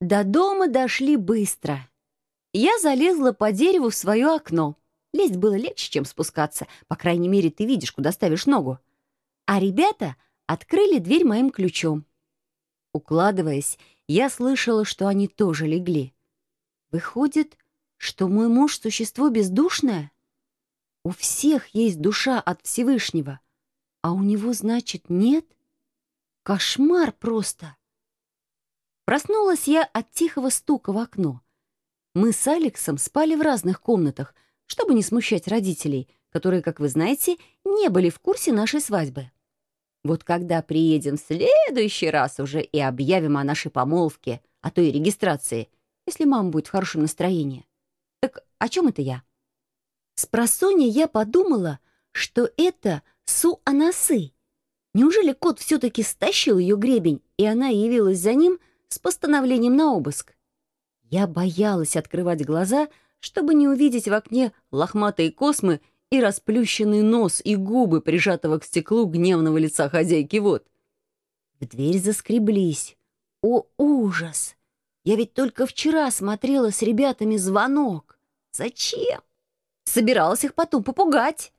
До дома дошли быстро. Я залезла по дереву в свое окно. Лезть было легче, чем спускаться. По крайней мере, ты видишь, куда ставишь ногу. А ребята открыли дверь моим ключом. Укладываясь, я слышала, что они тоже легли. Выходит, что мой муж — существо бездушное? У всех есть душа от Всевышнего, а у него, значит, нет? Кошмар просто! Проснулась я от тихого стука в окно. Мы с Алексом спали в разных комнатах, чтобы не смущать родителей, которые, как вы знаете, не были в курсе нашей свадьбы. Вот когда приедем в следующий раз уже и объявим о нашей помолвке, а то и регистрации, если мама будет в хорошем настроении. Так о чем это я? С просонья я подумала, что это Су-Анасы. Неужели кот все-таки стащил ее гребень, и она явилась за ним с постановлением на обыск. Я боялась открывать глаза, чтобы не увидеть в окне лохматые космы и расплющенный нос и губы, прижатого к стеклу гневного лица хозяйки вод. В дверь заскреблись. О, ужас! Я ведь только вчера смотрела с ребятами звонок. Зачем? Собиралась их потом попугать.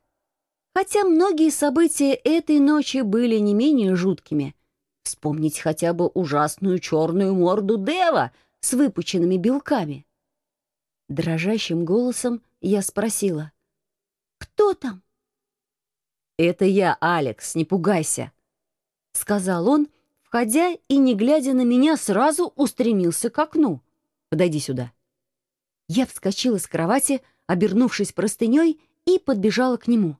Хотя многие события этой ночи были не менее жуткими — Вспомнить хотя бы ужасную черную морду Дева с выпученными белками. Дрожащим голосом я спросила. «Кто там?» «Это я, Алекс, не пугайся», — сказал он, входя и, не глядя на меня, сразу устремился к окну. «Подойди сюда». Я вскочила с кровати, обернувшись простыней, и подбежала к нему.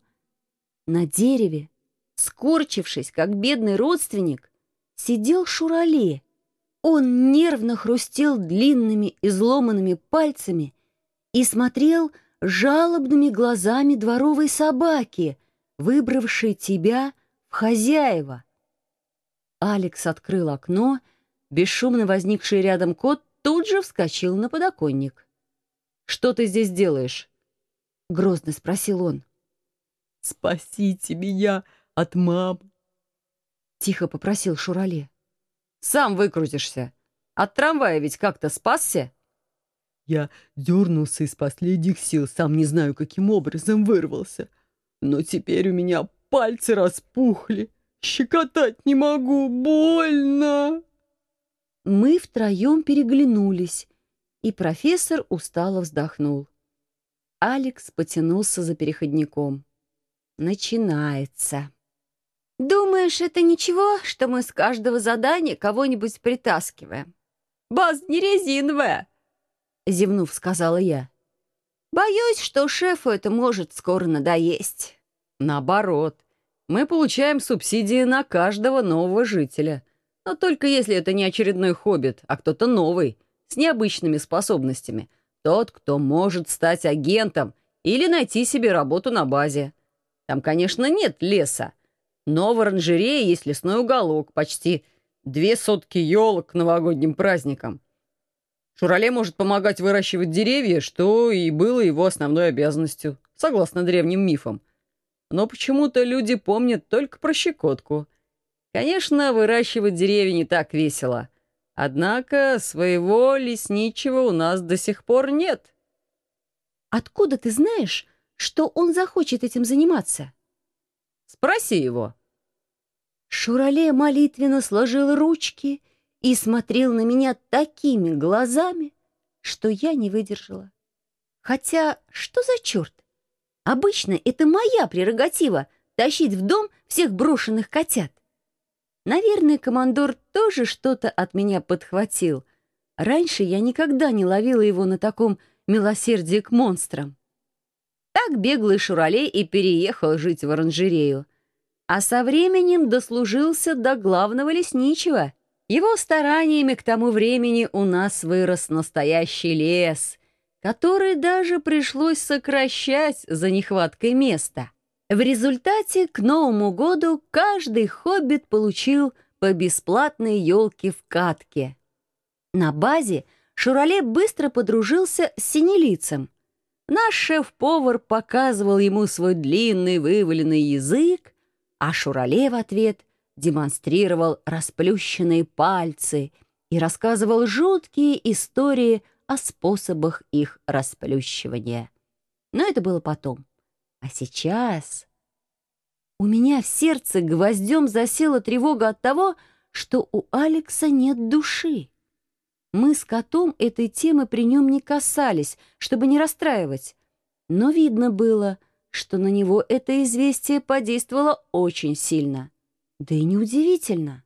На дереве, скорчившись, как бедный родственник, сидел Шурале. Он нервно хрустел длинными изломанными пальцами и смотрел жалобными глазами дворовой собаки, выбравшей тебя в хозяева. Алекс открыл окно, бесшумно возникший рядом кот тут же вскочил на подоконник. «Что ты здесь делаешь?» — грозно спросил он. «Спасите меня от мамы Тихо попросил Шурале. «Сам выкрутишься. От трамвая ведь как-то спасся?» Я дернулся из последних сил, сам не знаю, каким образом вырвался. Но теперь у меня пальцы распухли. Щекотать не могу, больно. Мы втроем переглянулись, и профессор устало вздохнул. Алекс потянулся за переходником. Начинается. «Думаешь, это ничего, что мы с каждого задания кого-нибудь притаскиваем?» «Баз не резиновая!» — зевнув, сказала я. «Боюсь, что шефу это может скоро надоесть». «Наоборот, мы получаем субсидии на каждого нового жителя. Но только если это не очередной хоббит, а кто-то новый, с необычными способностями. Тот, кто может стать агентом или найти себе работу на базе. Там, конечно, нет леса, но в оранжерее есть лесной уголок, почти две сотки елок к новогодним праздникам. Шурале может помогать выращивать деревья, что и было его основной обязанностью, согласно древним мифам. Но почему-то люди помнят только про щекотку. Конечно, выращивать деревья не так весело. Однако своего лесничего у нас до сих пор нет. Откуда ты знаешь, что он захочет этим заниматься? Спроси его. Шурале молитвенно сложил ручки и смотрел на меня такими глазами, что я не выдержала. Хотя, что за черт? Обычно это моя прерогатива — тащить в дом всех брошенных котят. Наверное, командор тоже что-то от меня подхватил. Раньше я никогда не ловила его на таком милосердии к монстрам. Так беглый Шуралей и переехал жить в оранжерею а со временем дослужился до главного лесничего. Его стараниями к тому времени у нас вырос настоящий лес, который даже пришлось сокращать за нехваткой места. В результате к Новому году каждый хоббит получил по бесплатной елке в катке. На базе Шурале быстро подружился с синелицем. Наш шеф-повар показывал ему свой длинный вываленный язык, а Шурале в ответ демонстрировал расплющенные пальцы и рассказывал жуткие истории о способах их расплющивания. Но это было потом. А сейчас... У меня в сердце гвоздем засела тревога от того, что у Алекса нет души. Мы с котом этой темы при нем не касались, чтобы не расстраивать. Но видно было, что на него это известие подействовало очень сильно. Да и неудивительно.